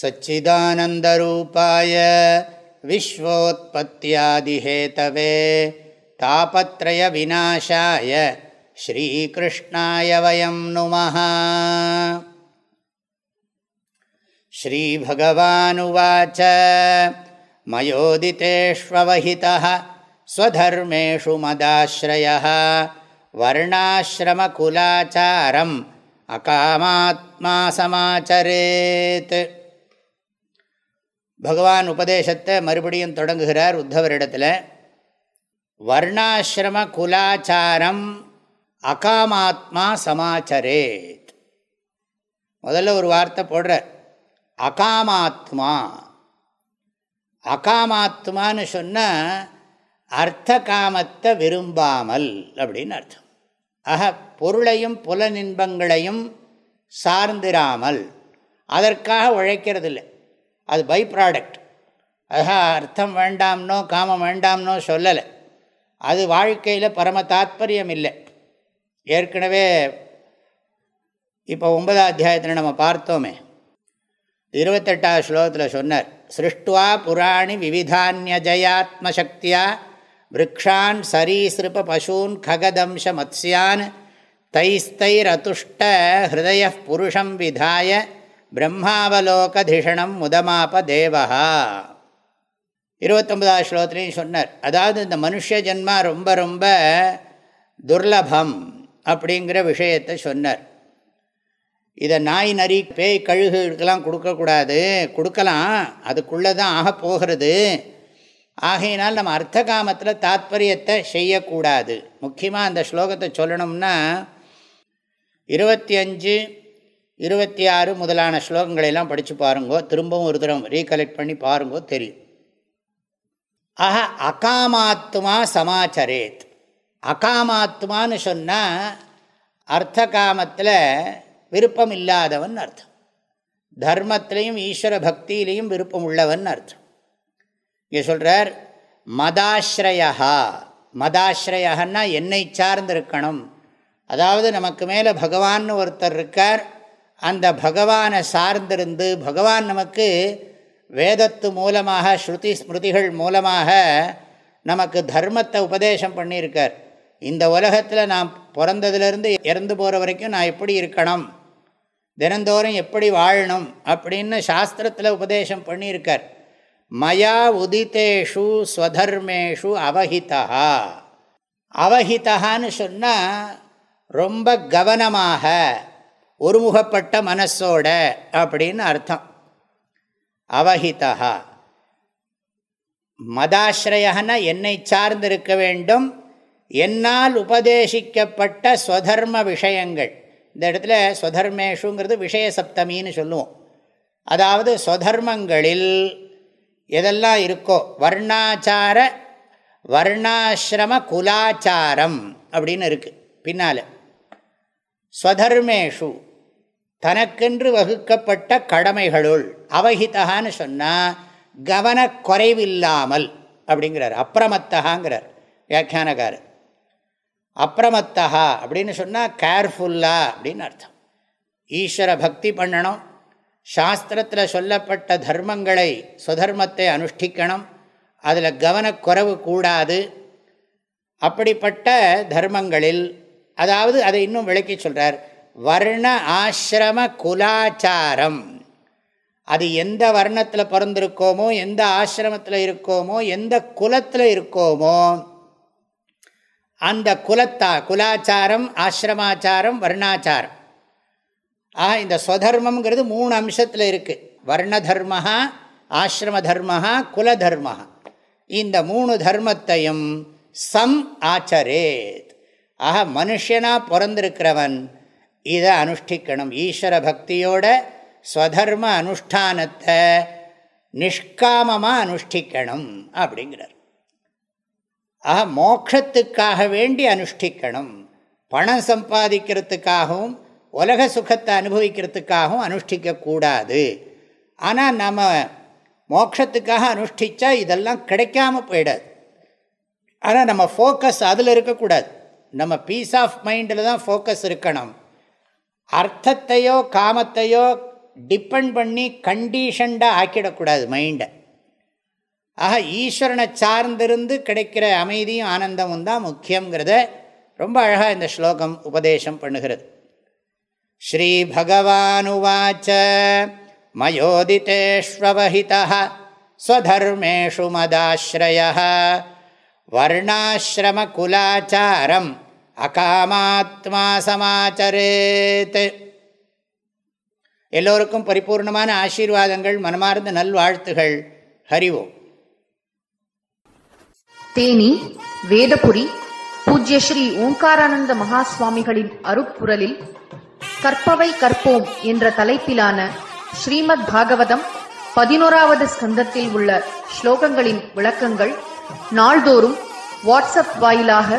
सच्चिदानन्दरूपाय विश्वोत्पत्त्यादिहेतवे तापत्रयविनाशाय श्रीकृष्णाय वयं नुमः। श्रीभगवानुवाच मयोदितेष्ववहितः स्वधर्मेषु मदाश्रयः वर्णाश्रमकुलाचारम् अकामात्मा समाचरेत् பகவான் உபதேசத்தை மறுபடியும் தொடங்குகிறார் உத்தவரிடத்தில். வர்ணாசிரம குலாச்சாரம் அகாமாத்மா சமாச்சரேத். முதல்ல ஒரு வார்த்தை போடுற அகாமாத்மா. அகாமாத்மான்னு சொன்னால் அர்த்த காமத்தை விரும்பாமல் அப்படின்னு அர்த்தம். ஆக பொருளையும் புலநின்பங்களையும் சார்ந்திராமல். அதற்காக உழைக்கிறதில்லை. அது பை ப்ராடக்ட் அதான் அர்த்தம் வேண்டாம்னோ காமம் வேண்டாம்னோ சொல்லலை. அது வாழ்க்கையில் பரம தாத்பரியம் இல்லை ஏற்கனவே இப்போ ஒன்பதாம் அத்தியாயத்தில் நம்ம பார்த்தோமே. இருபத்தெட்டாவது ஸ்லோகத்தில் சொன்னார் சிருஷ்டுவா புராணி விவிதானியஜயாத்மசக்தியா விரக்ஷான் சரீசிருப பசூன் ககதம்ச மத்ஸ்யான் தைஸ்தைரதுஷ்ட ஹிருதய புருஷம் விதாய பிரம்மாவலோகதிஷணம் முதமாப தேவஹா இருபத்தொம்பதாவது ஸ்லோகத்துலேயும் சொன்னார். அதாவது இந்த மனுஷ ஜென்மா ரொம்ப ரொம்ப துர்லபம் அப்படிங்கிற விஷயத்தை சொன்னார். இதை நாய் நரி பேய் கழுகுகளுக்கெல்லாம் கொடுக்கக்கூடாது. கொடுக்கலாம். அதுக்குள்ளே தான் ஆக போகிறது. ஆகையினால் நம்ம அர்த்த காமத்தில் தாத்பரியத்தை செய்யக்கூடாது. முக்கியமாக அந்த ஸ்லோகத்தை சொல்லணும்னா இருபத்தி அஞ்சு இருபத்தி ஆறு முதலான ஸ்லோகங்களெல்லாம் படித்து பாருங்கோ. திரும்பவும் ஒரு தரம் ரீகலெக்ட் பண்ணி பாருங்கோ தெரியும். ஆஹா அகாமாத்மா சமாச்சரேத். அகாமாத்மான்னு சொன்னால் அர்த்த காமத்தில் விருப்பம் இல்லாதவன் அர்த்தம். தர்மத்திலையும் ஈஸ்வர பக்தியிலையும் விருப்பம் உள்ளவன் அர்த்தம். இங்கே சொல்கிறார் மதாஸ்ரயா மதாஸ்ரயன்னா என்னை சார்ந்திருக்கணும். அதாவது நமக்கு மேலே பகவான்னு ஒருத்தர் இருக்கார் அந்த பகவானை சார்ந்திருந்து பகவான் நமக்கு வேதத்து மூலமாக ஸ்ருதி ஸ்மிருதிகள் மூலமாக நமக்கு தர்மத்தை உபதேசம் பண்ணியிருக்கார். இந்த உலகத்தில் நான் பிறந்ததுலேருந்து இறந்து போகிற வரைக்கும் நான் எப்படி இருக்கணும்? தினந்தோறும் எப்படி வாழணும்? அப்படின்னு சாஸ்திரத்தில் உபதேசம் பண்ணியிருக்கார். மயா உதித்தேஷு ஸ்வதர்மேஷு அவஹிதா அவஹிதான்னு சொன்னால் ரொம்ப கவனமாக ஒருமுகப்பட்ட மனசோட அப்படின்னு அர்த்தம். அவஹிதா மதாஸ்ரயன என்னை சார்ந்திருக்க வேண்டும். என்னால் உபதேசிக்கப்பட்ட ஸ்வதர்ம விஷயங்கள். இந்த இடத்துல ஸ்வதர்மேஷுங்கிறது விஷய சப்தமின்னு சொல்லுவோம். அதாவது ஸ்வதர்மங்களில் எதெல்லாம் இருக்கோ வர்ணாச்சார வர்ணாசிரம குலாச்சாரம் அப்படின்னு இருக்குது பின்னால். ஸ்வதர்மேஷு. தனக்கென்று வகுக்கப்பட்ட கடமைகளுள் அவஹிதகான்னு சொன்னால் கவனக்குறைவில்லாமல் அப்படிங்கிறார். அப்பிரமத்தகாங்கிறார் வியாக்கியானக்காரர். அப்பிரமத்தகா அப்படின்னு சொன்னால் கேர்ஃபுல்லா அப்படின்னு அர்த்தம். ஈஸ்வர பக்தி பண்ணணும். சாஸ்திரத்தில் சொல்லப்பட்ட தர்மங்களை சுதர்மத்தை அனுஷ்டிக்கணும். அதில் கவனக்குறைவு கூடாது. அப்படிப்பட்ட தர்மங்களில் அதாவது அதை இன்னும் விளக்கி சொல்கிறார் வர்ண ஆசிரம குலாச்சாரம். அது எந்த வர்ணத்தில் பிறந்திருக்கோமோ எந்த ஆசிரமத்தில் இருக்கோமோ எந்த குலத்தில் இருக்கோமோ அந்த குலத்தா குலாச்சாரம் ஆசிரமாச்சாரம் வர்ணாச்சாரம். ஆக இந்த ஸ்வதர்மங்கிறது மூணு அம்சத்தில் இருக்குது வர்ண தர்மஹா ஆசிரம தர்மஹா குல தர்மஹா இந்த மூணு தர்மத்தையும் சம் ஆச்சரேத். ஆக மனுஷனாக பிறந்திருக்கிறவன் இதை அனுஷ்டிக்கணும். ஈஸ்வர பக்தியோட ஸ்வதர்ம அனுஷ்டானத்தை நிஷ்காமமாக அனுஷ்டிக்கணும் அப்படிங்கிறார். ஆக மோட்சத்துக்காக வேண்டி அனுஷ்டிக்கணும். பணம் சம்பாதிக்கிறதுக்காகவும் உலக சுகத்தை அனுபவிக்கிறதுக்காகவும் அனுஷ்டிக்கக்கூடாது ஆனால் நம்ம மோட்சத்துக்காக அனுஷ்டித்தா இதெல்லாம் கிடைக்காம போயிடாது. ஆனால் நம்ம ஃபோக்கஸ் அதில் இருக்கக்கூடாது. நம்ம பீஸ் ஆஃப் மைண்டில் தான் ஃபோக்கஸ் இருக்கணும். அர்த்தத்தையோ காமத்தையோ டிப்பெண்ட் பண்ணி கண்டிஷன்டாக ஆக்கிடக்கூடாது மைண்டை ஆக ஈஸ்வரனை சார்ந்திருந்து கிடைக்கிற அமைதியும் ஆனந்தமும் தான் முக்கியங்கிறத ரொம்ப அழகாக இந்த ஸ்லோகம் உபதேசம் பண்ணுகிறது. ஸ்ரீ பகவானுவாச்ச மயோதிதேஷ்வவஹிதா ஸ்வதர்மேஷு மதாஸ்ரய வர்ணாசிரமகுலாச்சாரம் அகாமாத்மா சமாச்சரேத். எல்லோருக்கும் பரிபூர்ணமான ஆசீர்வாதங்கள் மனமார்ந்த நல்வாழ்த்துகள். ஹரிவோம் தேனி வேதபுரி பூஜ்ய ஸ்ரீ ஓங்காரானந்த மகா சுவாமிகளின் அருப்புரலில் கற்பவை கற்போம் என்ற தலைப்பிலான ஸ்ரீமத் பாகவதம் பதினோராவது ஸ்கந்தத்தில் உள்ள ஸ்லோகங்களின் விளக்கங்கள் நாள்தோறும் வாட்ஸ்அப் வாயிலாக